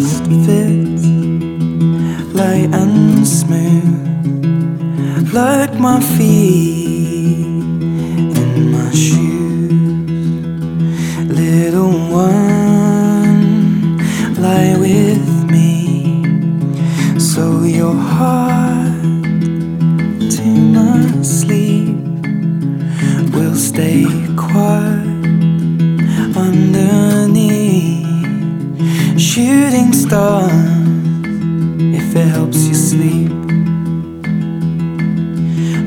just fits light and smooth, like my feet in my shoes. Little one, lie with me. Star if it helps you sleep.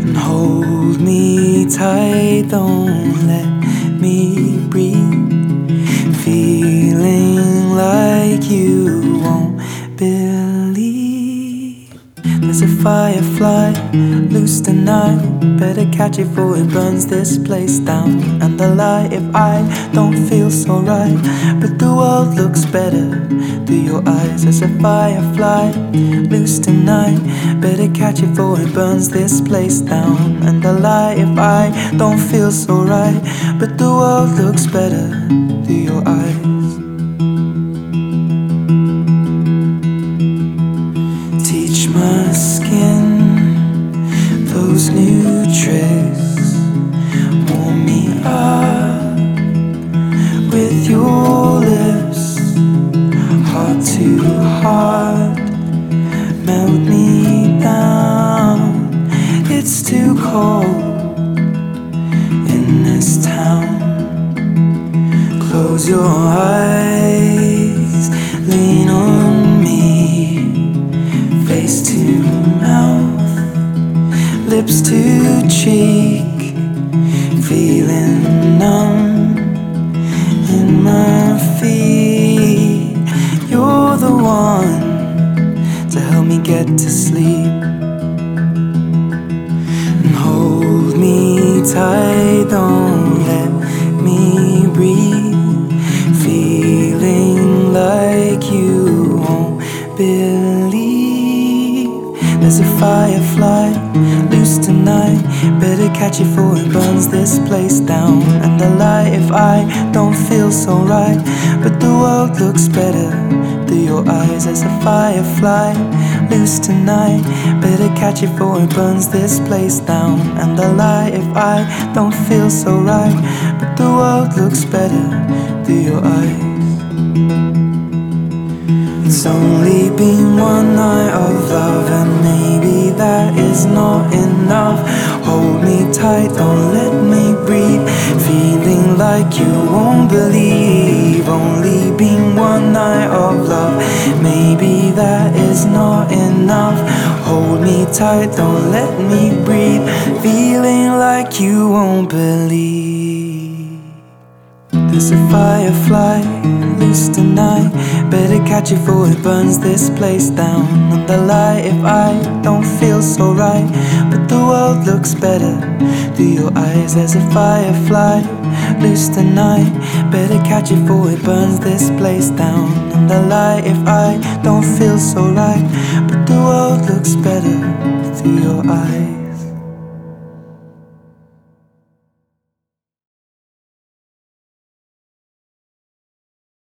And hold me tight, don't let me breathe. Feeling like you won't believe. Firefly loose tonight. Better catch it before it burns this place down. And the light if I don't feel so right. But the world looks better through your eyes. As a firefly loose tonight. Better catch it before it burns this place down. And the light if I don't feel so right. But the world looks better through your eyes. My skin those new tricks. Warm me up with your lips, heart to heart. Melt me down. It's too cold in this town. Close your eyes, lean on lips to cheek, feeling numb in my feet. You're the one to help me get to sleep and hold me tight. Don't let me breathe. Feeling like you won't believe. There's a firefly. Better catch it before it burns this place down. And the light if I don't feel so right. But the world looks better through your eyes. as a firefly loose tonight. Better catch it before it burns this place down. And the light if I don't feel so right. But the world looks better through your eyes. It's only been one tight, don't let me breathe. Feeling like you won't believe. Only been one night of love, maybe that is not enough. Hold me tight, don't let me breathe. Feeling like you won't believe. There's a firefly loose tonight. Better catch it before it burns this place down. And the light if I don't feel so right. But the world looks better through your eyes. As a firefly loose tonight. Better catch it before it burns this place down. And the light if I don't feel so right. But the world looks better through your eyes.